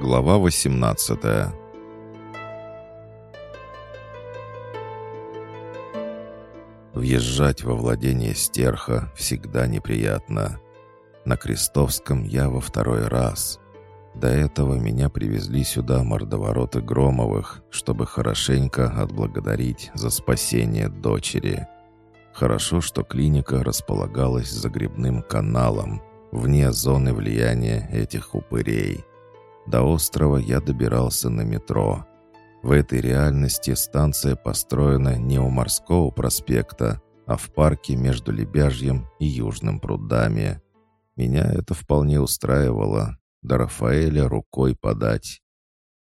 Глава 18 Въезжать во владение стерха всегда неприятно. На Крестовском я во второй раз. До этого меня привезли сюда мордовороты Громовых, чтобы хорошенько отблагодарить за спасение дочери. Хорошо, что клиника располагалась за грибным каналом, вне зоны влияния этих упырей. До острова я добирался на метро. В этой реальности станция построена не у морского проспекта, а в парке между Лебяжьем и Южным прудами. Меня это вполне устраивало, до Рафаэля рукой подать.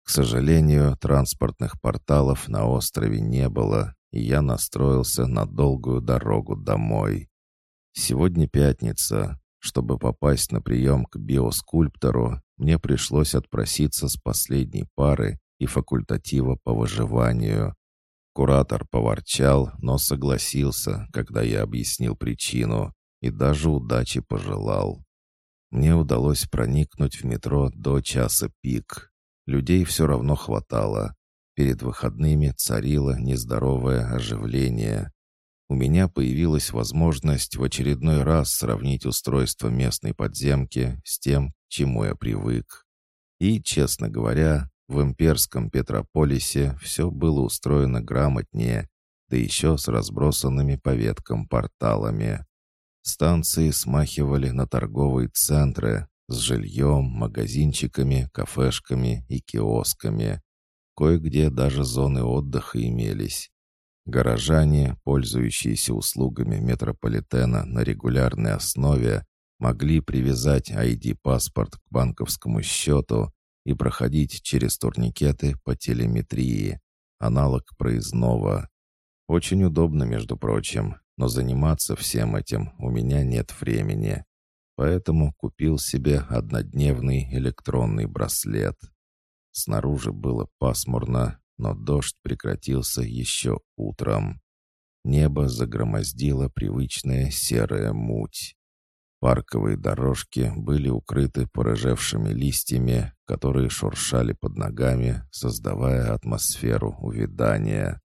К сожалению, транспортных порталов на острове не было, и я настроился на долгую дорогу домой. Сегодня пятница. Чтобы попасть на прием к биоскульптору, мне пришлось отпроситься с последней пары и факультатива по выживанию. Куратор поворчал, но согласился, когда я объяснил причину, и даже удачи пожелал. Мне удалось проникнуть в метро до часа пик. Людей все равно хватало. Перед выходными царило нездоровое оживление. У меня появилась возможность в очередной раз сравнить устройство местной подземки с тем, чему я привык. И, честно говоря, в имперском Петрополисе все было устроено грамотнее, да еще с разбросанными по веткам порталами. Станции смахивали на торговые центры с жильем, магазинчиками, кафешками и киосками. Кое-где даже зоны отдыха имелись. Горожане, пользующиеся услугами метрополитена на регулярной основе, могли привязать ID-паспорт к банковскому счету и проходить через турникеты по телеметрии, аналог проездного. Очень удобно, между прочим, но заниматься всем этим у меня нет времени. Поэтому купил себе однодневный электронный браслет. Снаружи было пасмурно, но дождь прекратился еще утром. Небо загромоздило привычная серая муть. Парковые дорожки были укрыты порыжевшими листьями, которые шуршали под ногами, создавая атмосферу увядания.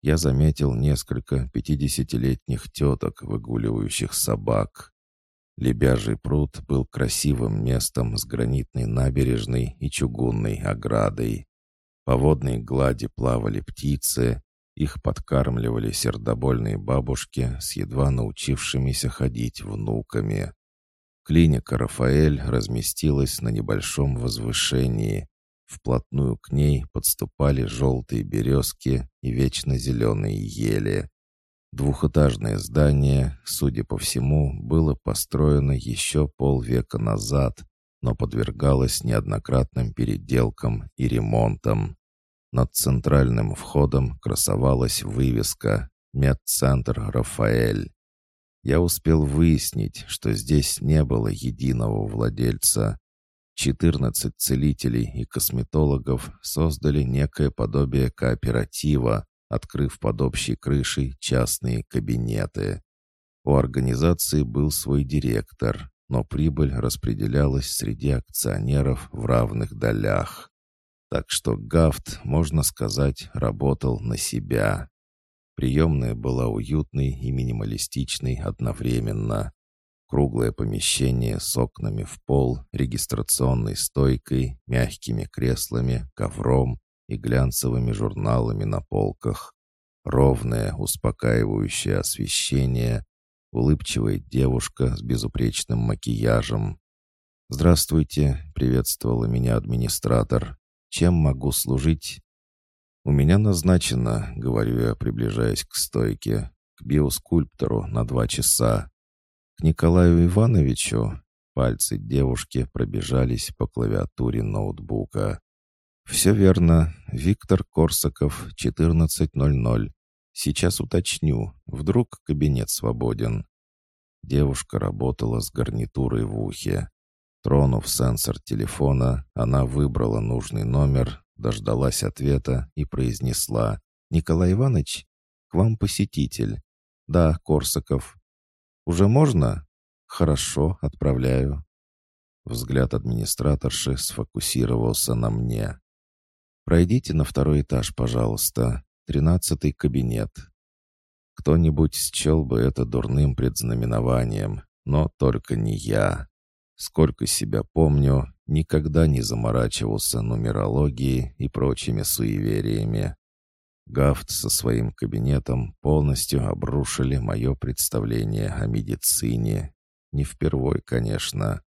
Я заметил несколько пятидесятилетних теток, выгуливающих собак. Лебяжий пруд был красивым местом с гранитной набережной и чугунной оградой. По водной глади плавали птицы, их подкармливали сердобольные бабушки с едва научившимися ходить внуками. Клиника «Рафаэль» разместилась на небольшом возвышении. Вплотную к ней подступали желтые березки и вечно зеленые ели. Двухэтажное здание, судя по всему, было построено еще полвека назад, но подвергалось неоднократным переделкам и ремонтам. Над центральным входом красовалась вывеска «Медцентр Рафаэль». Я успел выяснить, что здесь не было единого владельца. 14 целителей и косметологов создали некое подобие кооператива, открыв под общей крышей частные кабинеты. У организации был свой директор, но прибыль распределялась среди акционеров в равных долях. Так что Гафт, можно сказать, работал на себя. Приемная была уютной и минималистичной одновременно. Круглое помещение с окнами в пол, регистрационной стойкой, мягкими креслами, ковром и глянцевыми журналами на полках. Ровное, успокаивающее освещение, улыбчивая девушка с безупречным макияжем. «Здравствуйте», — приветствовала меня администратор. Чем могу служить?» «У меня назначено», — говорю я, приближаясь к стойке, к биоскульптору на два часа. К Николаю Ивановичу пальцы девушки пробежались по клавиатуре ноутбука. «Все верно. Виктор Корсаков, 14.00. Сейчас уточню. Вдруг кабинет свободен». Девушка работала с гарнитурой в ухе. Тронув сенсор телефона, она выбрала нужный номер, дождалась ответа и произнесла «Николай Иванович, к вам посетитель». «Да, Корсаков». «Уже можно?» «Хорошо, отправляю». Взгляд администраторши сфокусировался на мне. «Пройдите на второй этаж, пожалуйста. Тринадцатый кабинет». Кто-нибудь счел бы это дурным предзнаменованием, но только не я. Сколько себя помню, никогда не заморачивался нумерологией и прочими суевериями. Гафт со своим кабинетом полностью обрушили мое представление о медицине. Не впервой, конечно.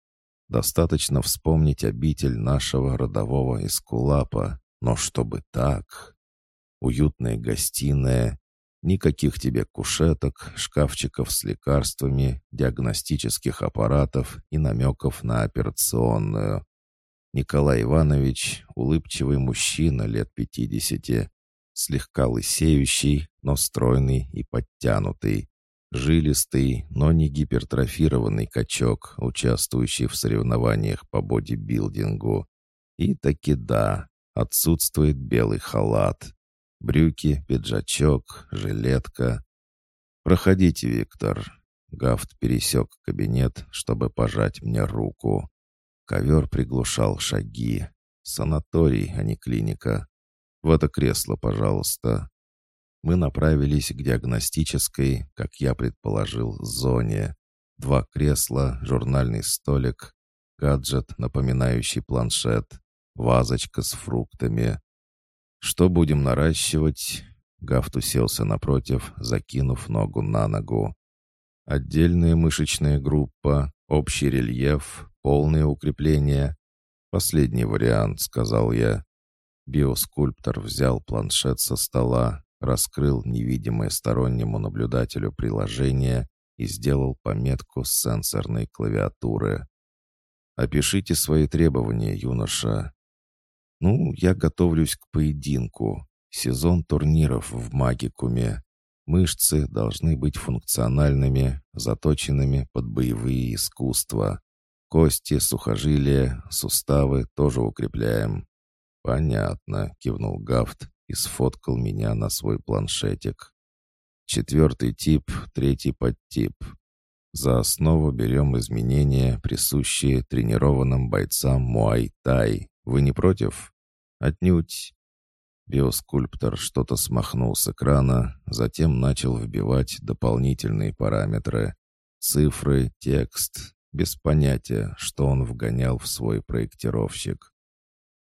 Достаточно вспомнить обитель нашего родового эскулапа, но чтобы так... Уютная гостиная, Никаких тебе кушеток, шкафчиков с лекарствами, диагностических аппаратов и намеков на операционную. Николай Иванович — улыбчивый мужчина лет пятидесяти, слегка лысеющий, но стройный и подтянутый, жилистый, но не гипертрофированный качок, участвующий в соревнованиях по бодибилдингу. И таки да, отсутствует белый халат. Брюки, пиджачок, жилетка. «Проходите, Виктор». Гафт пересек кабинет, чтобы пожать мне руку. Ковер приглушал шаги. Санаторий, а не клиника. В это кресло, пожалуйста. Мы направились к диагностической, как я предположил, зоне. Два кресла, журнальный столик, гаджет, напоминающий планшет, вазочка с фруктами, «Что будем наращивать?» Гафт уселся напротив, закинув ногу на ногу. «Отдельная мышечная группа, общий рельеф, полное укрепление». «Последний вариант», — сказал я. Биоскульптор взял планшет со стола, раскрыл невидимое стороннему наблюдателю приложение и сделал пометку сенсорной клавиатуры. «Опишите свои требования, юноша. «Ну, я готовлюсь к поединку. Сезон турниров в магикуме. Мышцы должны быть функциональными, заточенными под боевые искусства. Кости, сухожилия, суставы тоже укрепляем». «Понятно», — кивнул Гафт и сфоткал меня на свой планшетик. Четвертый тип, третий подтип. За основу берем изменения, присущие тренированным бойцам Муай-Тай. Вы не против? Отнюдь. Биоскульптор что-то смахнул с экрана, затем начал вбивать дополнительные параметры. Цифры, текст, без понятия, что он вгонял в свой проектировщик.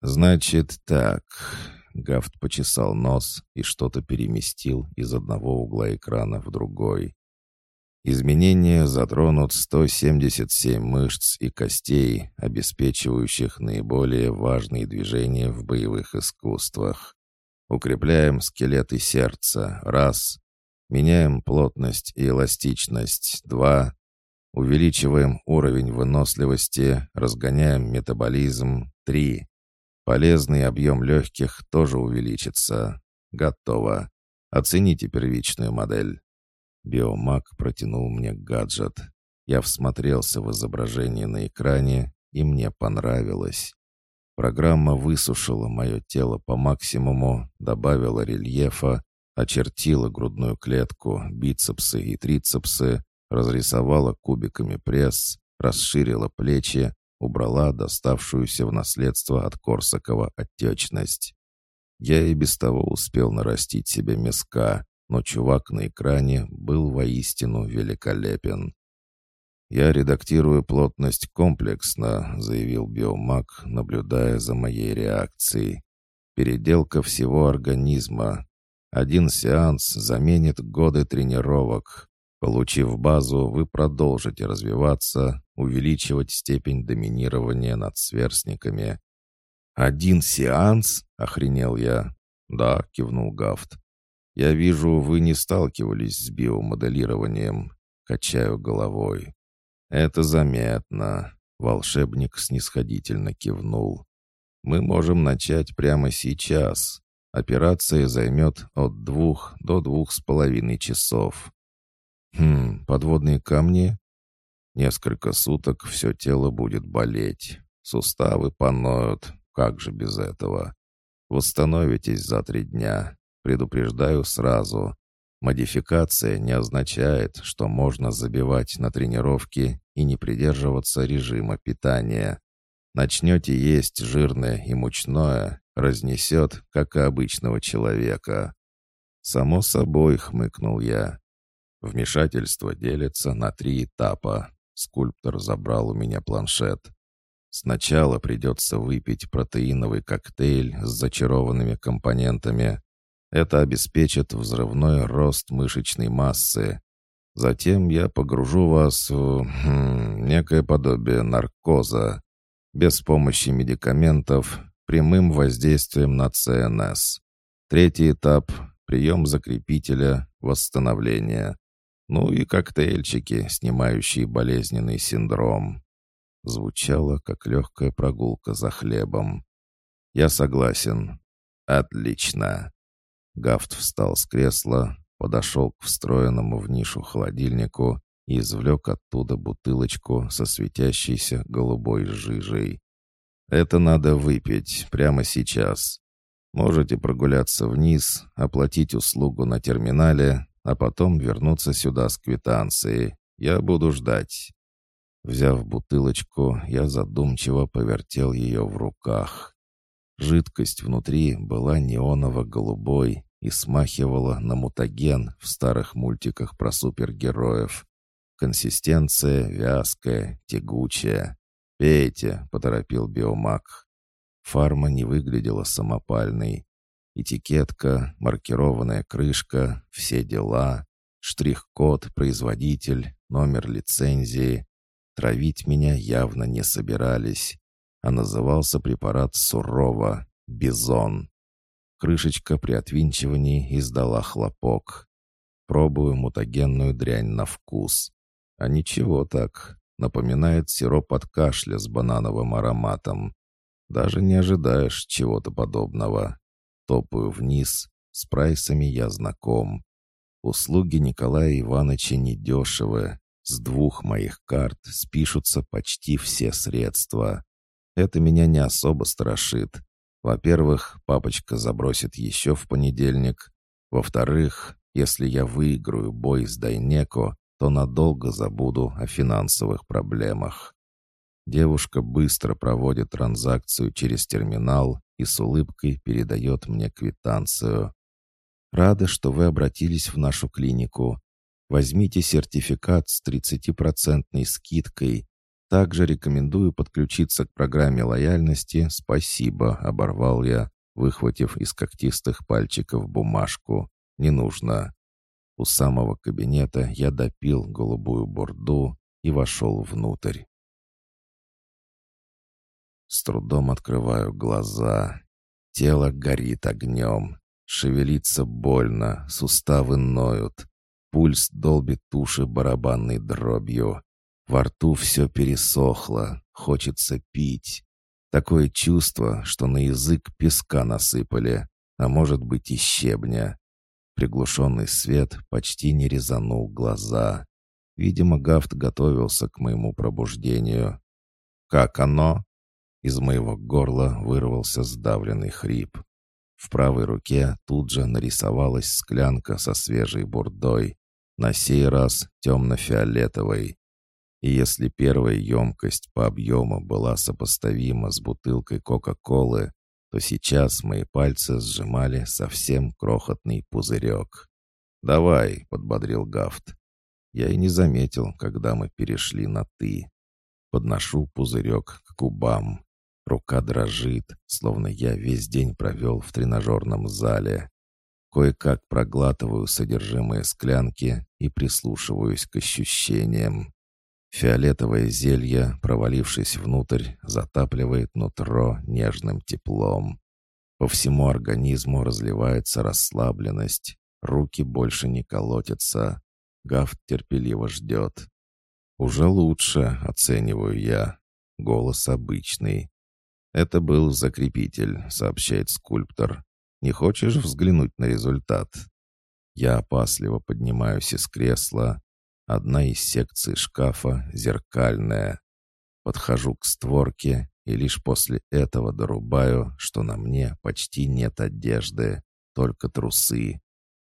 «Значит так...» Гафт почесал нос и что-то переместил из одного угла экрана в другой. Изменения затронут 177 мышц и костей, обеспечивающих наиболее важные движения в боевых искусствах. Укрепляем скелеты сердца. Раз. Меняем плотность и эластичность. Два. Увеличиваем уровень выносливости, разгоняем метаболизм. Три. Полезный объем легких тоже увеличится. Готово. Оцените первичную модель. Биомаг протянул мне гаджет. Я всмотрелся в изображение на экране, и мне понравилось. Программа высушила мое тело по максимуму, добавила рельефа, очертила грудную клетку, бицепсы и трицепсы, разрисовала кубиками пресс, расширила плечи, убрала доставшуюся в наследство от Корсакова отечность. Я и без того успел нарастить себе миска, но чувак на экране был воистину великолепен. «Я редактирую плотность комплексно», — заявил биомаг, наблюдая за моей реакцией. «Переделка всего организма. Один сеанс заменит годы тренировок. Получив базу, вы продолжите развиваться, увеличивать степень доминирования над сверстниками». «Один сеанс?» — охренел я. «Да», — кивнул Гафт. «Я вижу, вы не сталкивались с биомоделированием». Качаю головой. «Это заметно», — волшебник снисходительно кивнул. «Мы можем начать прямо сейчас. Операция займет от двух до двух с половиной часов». «Хм, подводные камни?» «Несколько суток все тело будет болеть. Суставы поноют. Как же без этого? Восстановитесь за три дня. Предупреждаю сразу. Модификация не означает, что можно забивать на тренировки и не придерживаться режима питания. Начнете есть жирное и мучное, разнесет, как и обычного человека. «Само собой», — хмыкнул я. Вмешательство делится на три этапа. Скульптор забрал у меня планшет. Сначала придется выпить протеиновый коктейль с зачарованными компонентами. Это обеспечит взрывной рост мышечной массы. Затем я погружу вас в хм, некое подобие наркоза, без помощи медикаментов, прямым воздействием на ЦНС. Третий этап — прием закрепителя, восстановление. Ну и коктейльчики, снимающие болезненный синдром. Звучало, как легкая прогулка за хлебом. «Я согласен». «Отлично». Гафт встал с кресла, подошел к встроенному в нишу холодильнику и извлек оттуда бутылочку со светящейся голубой жижей. «Это надо выпить прямо сейчас. Можете прогуляться вниз, оплатить услугу на терминале, а потом вернуться сюда с квитанцией. Я буду ждать». Взяв бутылочку, я задумчиво повертел ее в руках. Жидкость внутри была неоново-голубой и смахивала на мутаген в старых мультиках про супергероев. Консистенция вязкая, тягучая. «Пейте», — поторопил биомаг. Фарма не выглядела самопальной. Этикетка, маркированная крышка, все дела, штрих-код, производитель, номер лицензии. Травить меня явно не собирались. А назывался препарат сурово «Бизон». Крышечка при отвинчивании издала хлопок. Пробую мутагенную дрянь на вкус. А ничего так. Напоминает сироп от кашля с банановым ароматом. Даже не ожидаешь чего-то подобного. Топаю вниз. С прайсами я знаком. Услуги Николая Ивановича недешевы. С двух моих карт спишутся почти все средства. Это меня не особо страшит. Во-первых, папочка забросит еще в понедельник. Во-вторых, если я выиграю бой с Дайнеко, то надолго забуду о финансовых проблемах. Девушка быстро проводит транзакцию через терминал и с улыбкой передает мне квитанцию. «Рада, что вы обратились в нашу клинику. Возьмите сертификат с 30% скидкой. Также рекомендую подключиться к программе лояльности «Спасибо», — оборвал я, выхватив из когтистых пальчиков бумажку. «Не нужно». У самого кабинета я допил голубую борду и вошел внутрь. С трудом открываю глаза. Тело горит огнем. Шевелиться больно, суставы ноют. Пульс долбит уши барабанной дробью. Во рту все пересохло, хочется пить. Такое чувство, что на язык песка насыпали, а может быть и щебня. Приглушенный свет почти не резанул глаза. Видимо, Гафт готовился к моему пробуждению. «Как оно?» Из моего горла вырвался сдавленный хрип. В правой руке тут же нарисовалась склянка со свежей бурдой, на сей раз темно-фиолетовой. И если первая емкость по объему была сопоставима с бутылкой Кока-Колы, то сейчас мои пальцы сжимали совсем крохотный пузырек. «Давай», — подбодрил Гафт. Я и не заметил, когда мы перешли на «ты». Подношу пузырек к губам. Рука дрожит, словно я весь день провел в тренажерном зале. Кое-как проглатываю содержимое склянки и прислушиваюсь к ощущениям. Фиолетовое зелье, провалившись внутрь, затапливает нутро нежным теплом. По всему организму разливается расслабленность. Руки больше не колотятся. Гафт терпеливо ждет. «Уже лучше», — оцениваю я. Голос обычный. «Это был закрепитель», — сообщает скульптор. «Не хочешь взглянуть на результат?» Я опасливо поднимаюсь из кресла, Одна из секций шкафа зеркальная. Подхожу к створке и лишь после этого дорубаю, что на мне почти нет одежды, только трусы.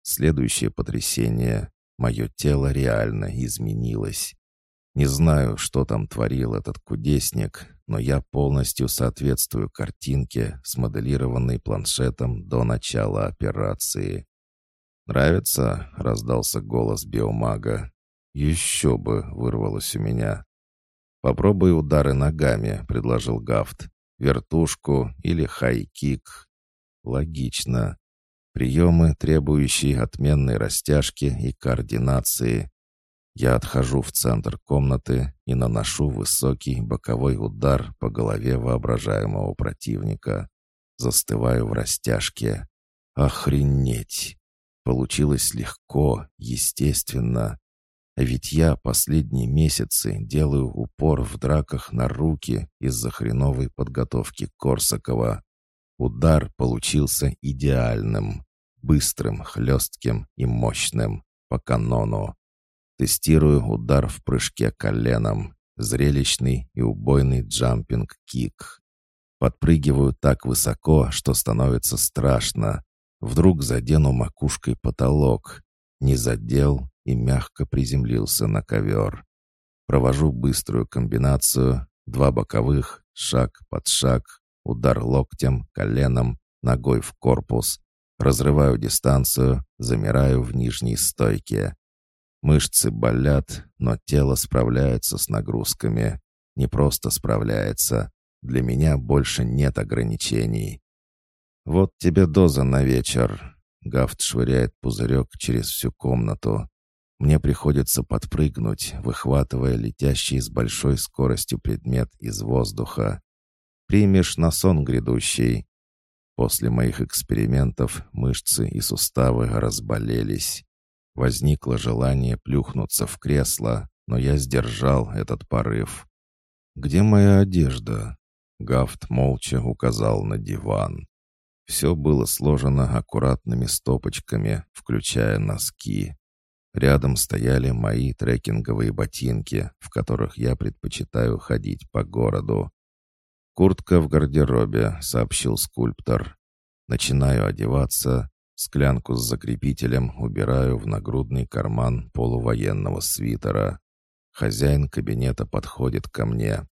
Следующее потрясение. Мое тело реально изменилось. Не знаю, что там творил этот кудесник, но я полностью соответствую картинке, смоделированной планшетом до начала операции. «Нравится?» — раздался голос биомага. «Еще бы!» — вырвалось у меня. «Попробуй удары ногами», — предложил Гафт. «Вертушку или хай-кик». «Логично. Приемы, требующие отменной растяжки и координации. Я отхожу в центр комнаты и наношу высокий боковой удар по голове воображаемого противника. Застываю в растяжке. Охренеть! Получилось легко, естественно. А ведь я последние месяцы делаю упор в драках на руки из-за хреновой подготовки Корсакова. Удар получился идеальным, быстрым, хлестким и мощным, по канону. Тестирую удар в прыжке коленом, зрелищный и убойный jumping kick. Подпрыгиваю так высоко, что становится страшно. Вдруг задену макушкой потолок. Не задел и мягко приземлился на ковер. Провожу быструю комбинацию. Два боковых, шаг под шаг, удар локтем, коленом, ногой в корпус. Разрываю дистанцию, замираю в нижней стойке. Мышцы болят, но тело справляется с нагрузками. Не просто справляется. Для меня больше нет ограничений. «Вот тебе доза на вечер». Гафт швыряет пузырек через всю комнату. Мне приходится подпрыгнуть, выхватывая летящий с большой скоростью предмет из воздуха. «Примешь на сон грядущий». После моих экспериментов мышцы и суставы разболелись. Возникло желание плюхнуться в кресло, но я сдержал этот порыв. «Где моя одежда?» Гафт молча указал на диван. Все было сложено аккуратными стопочками, включая носки. Рядом стояли мои трекинговые ботинки, в которых я предпочитаю ходить по городу. «Куртка в гардеробе», — сообщил скульптор. Начинаю одеваться, Склянку с закрепителем убираю в нагрудный карман полувоенного свитера. Хозяин кабинета подходит ко мне.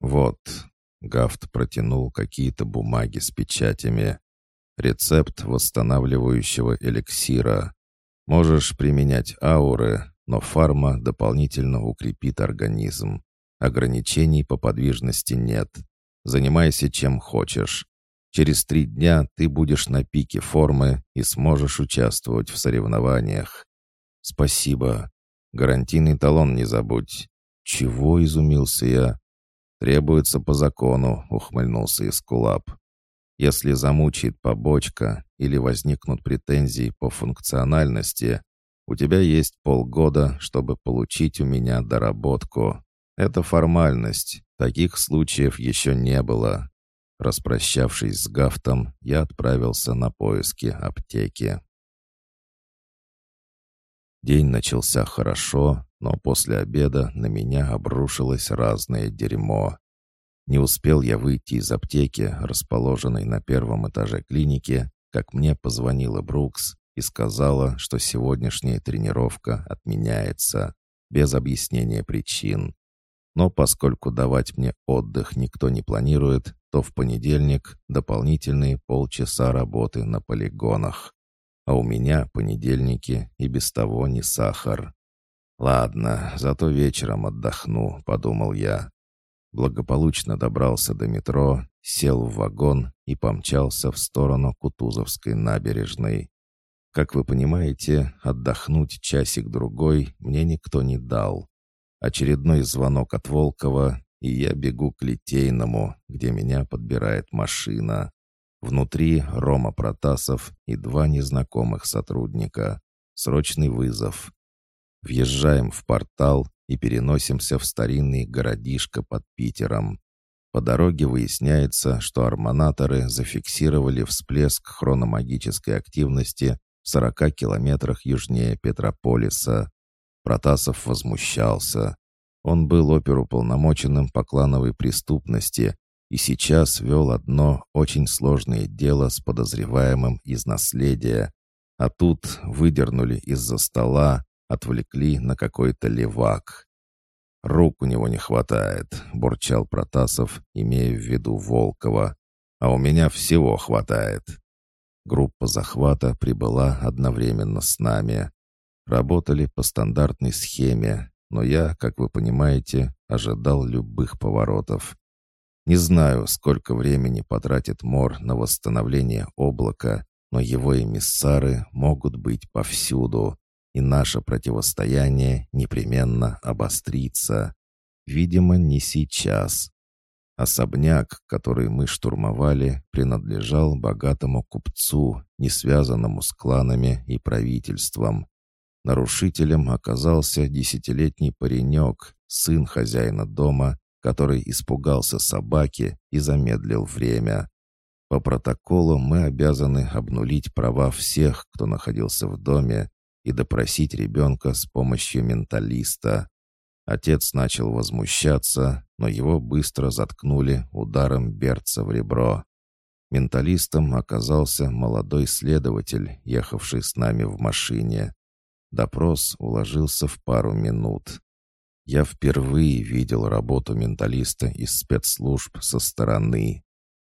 «Вот», — Гафт протянул какие-то бумаги с печатями. «Рецепт восстанавливающего эликсира. Можешь применять ауры, но фарма дополнительно укрепит организм. Ограничений по подвижности нет. Занимайся чем хочешь. Через три дня ты будешь на пике формы и сможешь участвовать в соревнованиях. Спасибо. Гарантийный талон не забудь. Чего изумился я? Требуется по закону, ухмыльнулся Искулап. Если замучает побочка или возникнут претензии по функциональности, у тебя есть полгода, чтобы получить у меня доработку. Это формальность. Таких случаев еще не было. Распрощавшись с Гафтом, я отправился на поиски аптеки. День начался хорошо, но после обеда на меня обрушилось разное дерьмо. Не успел я выйти из аптеки, расположенной на первом этаже клиники, как мне позвонила Брукс и сказала, что сегодняшняя тренировка отменяется, без объяснения причин. Но поскольку давать мне отдых никто не планирует, то в понедельник дополнительные полчаса работы на полигонах. А у меня понедельники и без того не сахар. «Ладно, зато вечером отдохну», — подумал я. Благополучно добрался до метро, сел в вагон и помчался в сторону Кутузовской набережной. Как вы понимаете, отдохнуть часик-другой мне никто не дал. Очередной звонок от Волкова, и я бегу к Литейному, где меня подбирает машина. Внутри Рома Протасов и два незнакомых сотрудника. Срочный вызов. Въезжаем в портал и переносимся в старинный городишко под Питером. По дороге выясняется, что армонаторы зафиксировали всплеск хрономагической активности в 40 километрах южнее Петрополиса. Протасов возмущался. Он был оперуполномоченным по клановой преступности и сейчас вел одно очень сложное дело с подозреваемым из наследия, а тут выдернули из-за стола, отвлекли на какой-то левак. «Рук у него не хватает», — бурчал Протасов, имея в виду Волкова. «А у меня всего хватает». Группа захвата прибыла одновременно с нами. Работали по стандартной схеме, но я, как вы понимаете, ожидал любых поворотов. Не знаю, сколько времени потратит Мор на восстановление облака, но его эмиссары могут быть повсюду, и наше противостояние непременно обострится. Видимо, не сейчас. Особняк, который мы штурмовали, принадлежал богатому купцу, не связанному с кланами и правительством. Нарушителем оказался десятилетний паренек, сын хозяина дома, который испугался собаки и замедлил время. По протоколу мы обязаны обнулить права всех, кто находился в доме, и допросить ребенка с помощью менталиста. Отец начал возмущаться, но его быстро заткнули ударом берца в ребро. Менталистом оказался молодой следователь, ехавший с нами в машине. Допрос уложился в пару минут. Я впервые видел работу менталиста из спецслужб со стороны.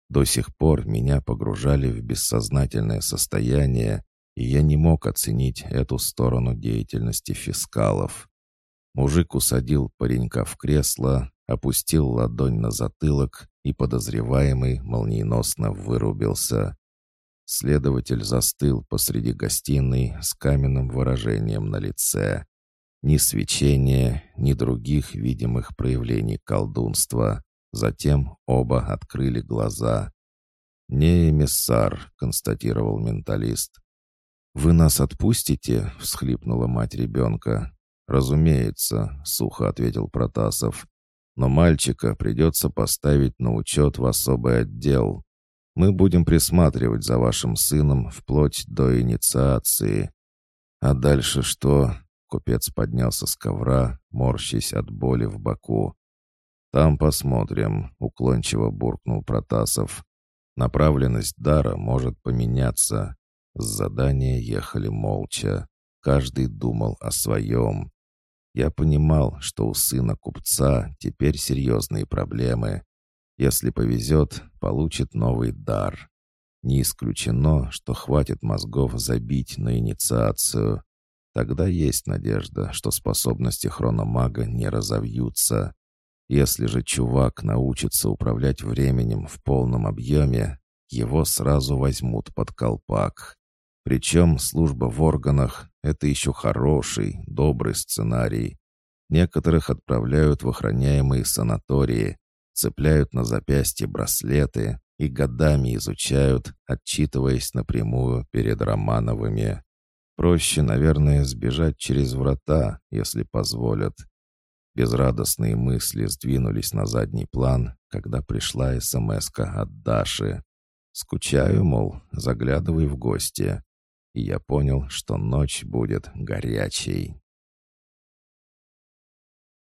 До сих пор меня погружали в бессознательное состояние, и я не мог оценить эту сторону деятельности фискалов. Мужик усадил паренька в кресло, опустил ладонь на затылок, и подозреваемый молниеносно вырубился. Следователь застыл посреди гостиной с каменным выражением на лице. Ни свечения, ни других видимых проявлений колдунства. Затем оба открыли глаза. «Не эмиссар», — констатировал менталист. «Вы нас отпустите?» — всхлипнула мать ребенка. «Разумеется», — сухо ответил Протасов. «Но мальчика придется поставить на учет в особый отдел. Мы будем присматривать за вашим сыном вплоть до инициации. А дальше что? Купец поднялся с ковра, морщась от боли в боку. «Там посмотрим», — уклончиво буркнул Протасов. «Направленность дара может поменяться». С задания ехали молча. Каждый думал о своем. Я понимал, что у сына купца теперь серьезные проблемы. Если повезет, получит новый дар. Не исключено, что хватит мозгов забить на инициацию. Тогда есть надежда, что способности хрономага не разовьются. Если же чувак научится управлять временем в полном объеме, его сразу возьмут под колпак. Причем служба в органах — это еще хороший, добрый сценарий. Некоторых отправляют в охраняемые санатории, цепляют на запястье браслеты и годами изучают, отчитываясь напрямую перед Романовыми. Проще, наверное, сбежать через врата, если позволят. Безрадостные мысли сдвинулись на задний план, когда пришла смс от Даши. «Скучаю, мол, заглядывай в гости». И я понял, что ночь будет горячей.